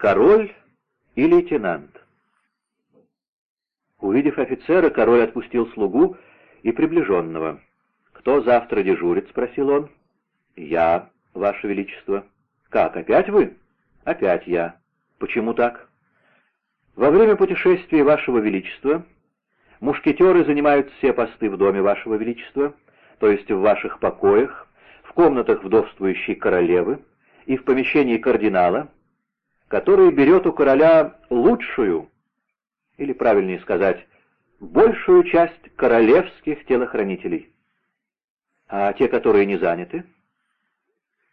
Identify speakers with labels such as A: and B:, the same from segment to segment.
A: Король и лейтенант. Увидев офицера, король отпустил слугу и приближенного. «Кто завтра дежурит?» — спросил он. «Я, ваше величество». «Как, опять вы?» «Опять я». «Почему так?» «Во время путешествия вашего величества мушкетеры занимают все посты в доме вашего величества, то есть в ваших покоях, в комнатах вдовствующей королевы и в помещении кардинала, который берет у короля лучшую, или, правильнее сказать, большую часть королевских телохранителей. А те, которые не заняты?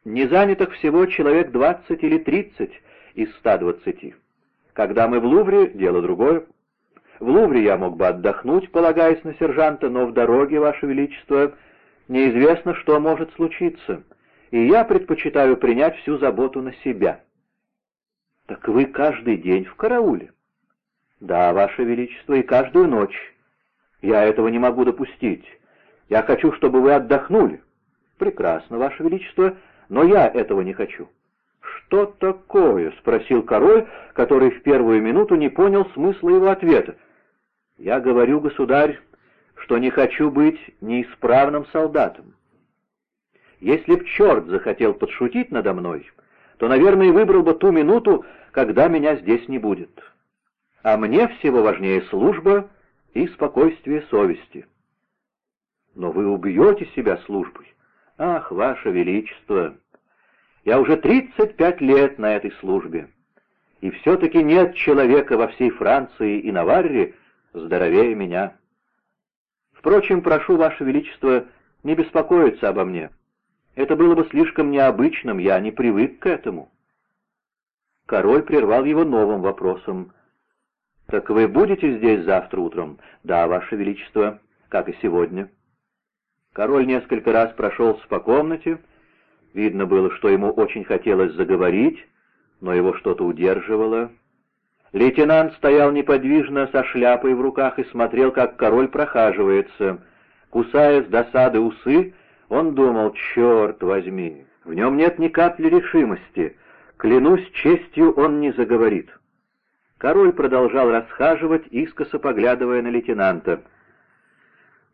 A: Не занятых всего человек двадцать или тридцать из ста двадцати. Когда мы в Лувре, дело другое. В Лувре я мог бы отдохнуть, полагаясь на сержанта, но в дороге, Ваше Величество, неизвестно, что может случиться, и я предпочитаю принять всю заботу на себя. «Так вы каждый день в карауле?» «Да, Ваше Величество, и каждую ночь. Я этого не могу допустить. Я хочу, чтобы вы отдохнули». «Прекрасно, Ваше Величество, но я этого не хочу». «Что такое?» — спросил король, который в первую минуту не понял смысла его ответа. «Я говорю, государь, что не хочу быть неисправным солдатом. Если б черт захотел подшутить надо мной, то, наверное, выбрал бы ту минуту, когда меня здесь не будет. А мне всего важнее служба и спокойствие совести. Но вы убьете себя службой. Ах, ваше величество! Я уже тридцать пять лет на этой службе, и все-таки нет человека во всей Франции и Наварре здоровее меня. Впрочем, прошу ваше величество не беспокоиться обо мне. Это было бы слишком необычным, я не привык к этому. Король прервал его новым вопросом. «Так вы будете здесь завтра утром?» «Да, Ваше Величество, как и сегодня». Король несколько раз прошелся по комнате. Видно было, что ему очень хотелось заговорить, но его что-то удерживало. Лейтенант стоял неподвижно со шляпой в руках и смотрел, как король прохаживается. Кусая с досады усы, он думал, черт возьми, в нем нет ни капли решимости. Клянусь честью, он не заговорит. Король продолжал расхаживать, искоса поглядывая на лейтенанта.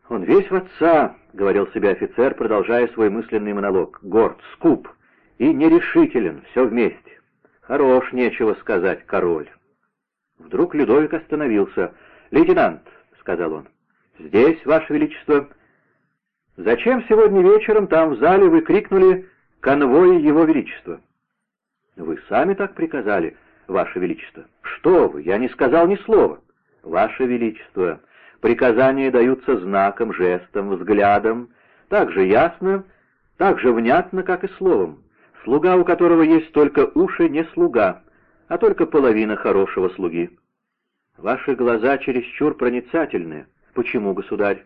A: «Он весь в отца», — говорил себе офицер, продолжая свой мысленный монолог. «Горд, скуп и нерешителен, все вместе. Хорош, нечего сказать, король». Вдруг Людовик остановился. «Лейтенант», — сказал он, — «здесь, Ваше Величество». «Зачем сегодня вечером там в зале вы крикнули «Конвой Его Величества»?» «Вы сами так приказали, Ваше Величество». «Что вы? Я не сказал ни слова». «Ваше Величество, приказания даются знаком, жестом, взглядом, так же ясно, так же внятно, как и словом. Слуга, у которого есть только уши, не слуга, а только половина хорошего слуги». «Ваши глаза чересчур проницательны. Почему, государь?»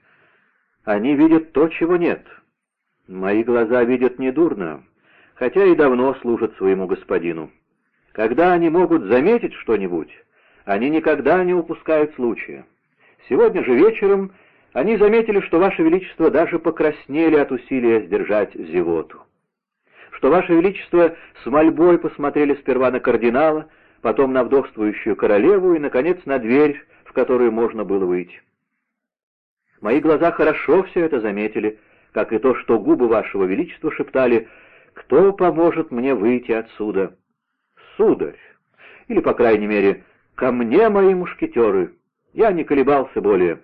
A: «Они видят то, чего нет. Мои глаза видят недурно, хотя и давно служат своему господину. Когда они могут заметить что-нибудь, они никогда не упускают случая. Сегодня же вечером они заметили, что Ваше Величество даже покраснели от усилия сдержать зевоту. Что Ваше Величество с мольбой посмотрели сперва на кардинала, потом на вдовствующую королеву и, наконец, на дверь, в которую можно было выйти. Мои глаза хорошо все это заметили, как и то, что губы Вашего Величества шептали «Кто поможет мне выйти отсюда?» «Сударь!» Или, по крайней мере, «Ко мне, мои мушкетеры!» Я не колебался более.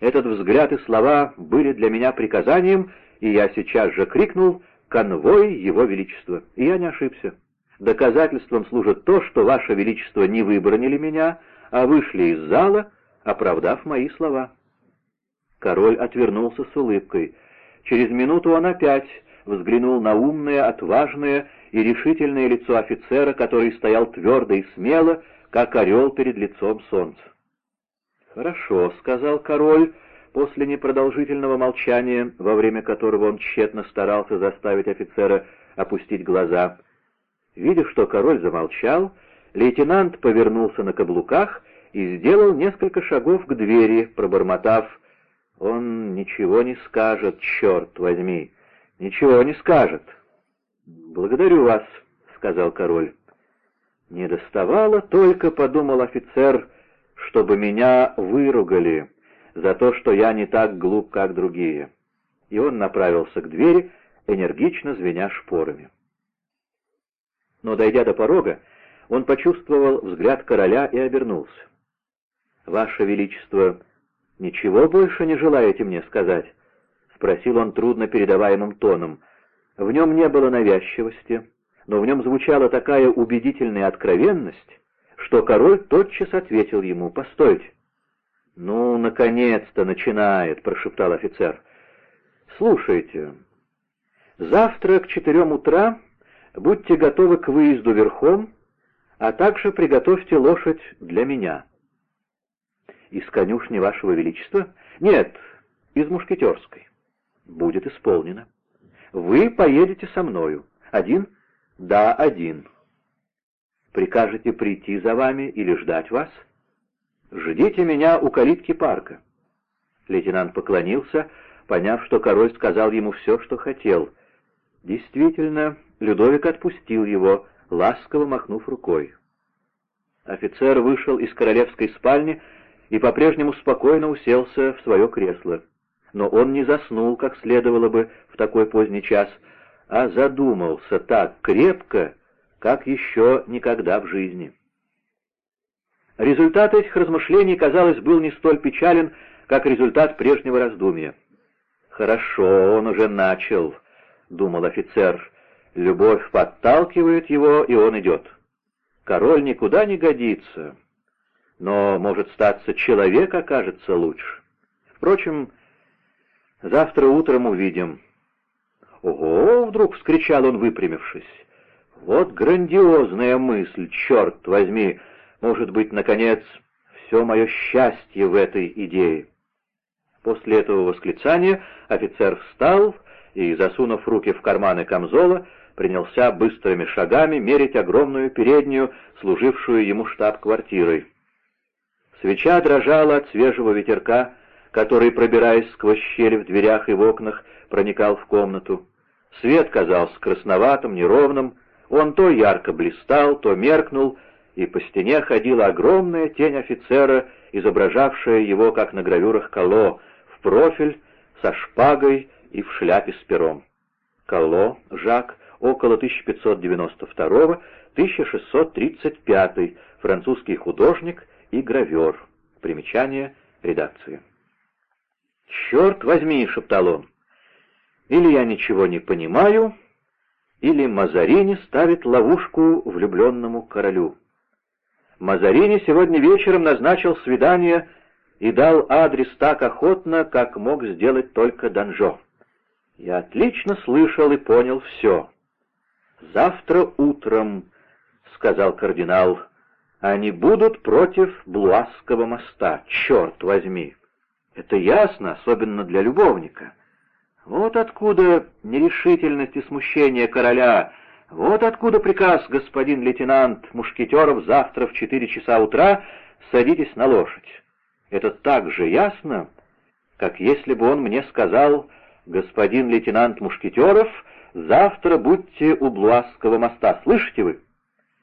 A: Этот взгляд и слова были для меня приказанием, и я сейчас же крикнул «Конвой Его Величества!» И я не ошибся. Доказательством служит то, что Ваше Величество не выбронили меня, а вышли из зала, оправдав мои слова. Король отвернулся с улыбкой. Через минуту он опять взглянул на умное, отважное и решительное лицо офицера, который стоял твердо и смело, как орел перед лицом солнца. «Хорошо», — сказал король, после непродолжительного молчания, во время которого он тщетно старался заставить офицера опустить глаза. Видя, что король замолчал, лейтенант повернулся на каблуках и сделал несколько шагов к двери, пробормотав «Он ничего не скажет, черт возьми!» «Ничего не скажет». «Благодарю вас», — сказал король. «Не доставало только, — подумал офицер, — чтобы меня выругали за то, что я не так глуп, как другие». И он направился к двери, энергично звеня шпорами. Но, дойдя до порога, он почувствовал взгляд короля и обернулся. «Ваше Величество, ничего больше не желаете мне сказать?» — спросил он трудно передаваемым тоном. В нем не было навязчивости, но в нем звучала такая убедительная откровенность, что король тотчас ответил ему «Постойте». «Ну, наконец-то начинает», — прошептал офицер. «Слушайте, завтра к четырем утра будьте готовы к выезду верхом, а также приготовьте лошадь для меня». «Из конюшни вашего величества?» «Нет, из мушкетерской». «Будет исполнено. Вы поедете со мною. Один?» «Да, один». «Прикажете прийти за вами или ждать вас?» «Ждите меня у калитки парка». Лейтенант поклонился, поняв, что король сказал ему все, что хотел. Действительно, Людовик отпустил его, ласково махнув рукой. Офицер вышел из королевской спальни и по-прежнему спокойно уселся в свое кресло. Но он не заснул, как следовало бы в такой поздний час, а задумался так крепко, как еще никогда в жизни. Результат этих размышлений, казалось, был не столь печален, как результат прежнего раздумья. «Хорошо, он уже начал», — думал офицер. «Любовь подталкивает его, и он идет. Король никуда не годится, но, может, статься, человек окажется лучше. Впрочем, завтра утром увидим». «Ого!» — вдруг вскричал он, выпрямившись. «Вот грандиозная мысль, черт возьми! Может быть, наконец, все мое счастье в этой идее!» После этого восклицания офицер встал и, засунув руки в карманы камзола, принялся быстрыми шагами мерить огромную переднюю, служившую ему штаб-квартирой. Свеча дрожала от свежего ветерка, который, пробираясь сквозь щели в дверях и в окнах, проникал в комнату. Свет казался красноватым, неровным, он то ярко блистал, то меркнул, и по стене ходила огромная тень офицера, изображавшая его, как на гравюрах Кало, в профиль, со шпагой и в шляпе с пером. Кало, Жак, около 1592-1635, французский художник и гравер. Примечание редакции. «Черт возьми!» — шептал он. Или я ничего не понимаю, или Мазарини ставит ловушку влюбленному королю. Мазарини сегодня вечером назначил свидание и дал адрес так охотно, как мог сделать только Данжо. Я отлично слышал и понял все. «Завтра утром», — сказал кардинал, — «они будут против Блуасского моста, черт возьми». Это ясно, особенно для любовника. Вот откуда нерешительность и смущение короля, вот откуда приказ, господин лейтенант Мушкетеров, завтра в четыре часа утра садитесь на лошадь. Это так же ясно, как если бы он мне сказал, господин лейтенант Мушкетеров, завтра будьте у Блуасского моста, слышите вы?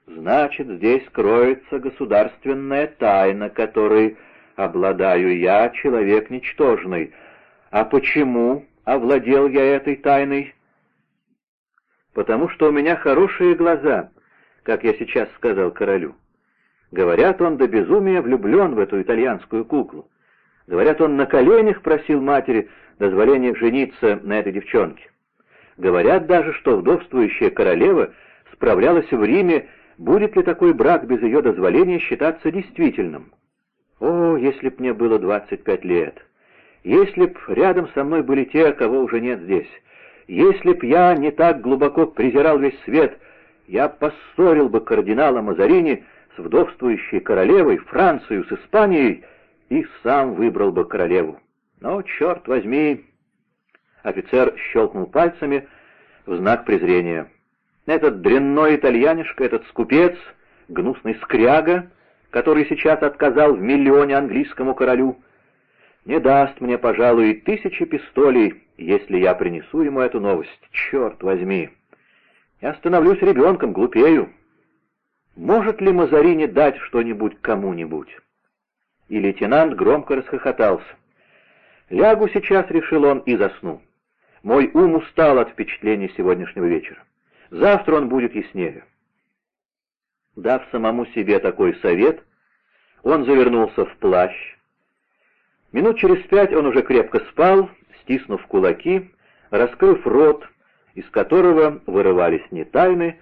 A: Значит, здесь кроется государственная тайна, которой обладаю я, человек ничтожный. А почему овладел я этой тайной? Потому что у меня хорошие глаза, как я сейчас сказал королю. Говорят, он до безумия влюблен в эту итальянскую куклу. Говорят, он на коленях просил матери дозволения жениться на этой девчонке. Говорят даже, что вдовствующая королева справлялась в Риме, будет ли такой брак без ее дозволения считаться действительным. О, если б мне было двадцать пять лет! Если б рядом со мной были те, кого уже нет здесь! Если б я не так глубоко презирал весь свет, я поссорил бы кардинала Мазарини с вдовствующей королевой, Францию с Испанией и сам выбрал бы королеву. Но, черт возьми!» Офицер щелкнул пальцами в знак презрения. «Этот дрянной итальянишка, этот скупец, гнусный скряга, который сейчас отказал в миллионе английскому королю, не даст мне, пожалуй, и тысячи пистолей, если я принесу ему эту новость. Черт возьми! Я становлюсь ребенком, глупею. Может ли Мазарини дать что-нибудь кому-нибудь? И лейтенант громко расхохотался. «Лягу сейчас», — решил он, — и засну. Мой ум устал от впечатлений сегодняшнего вечера. Завтра он будет яснее. Дав самому себе такой совет, он завернулся в плащ. Минут через пять он уже крепко спал, стиснув кулаки, раскрыв рот, из которого вырывались не тайны,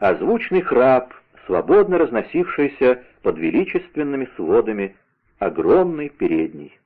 A: а звучный храп, свободно разносившийся под величественными сводами огромной передней.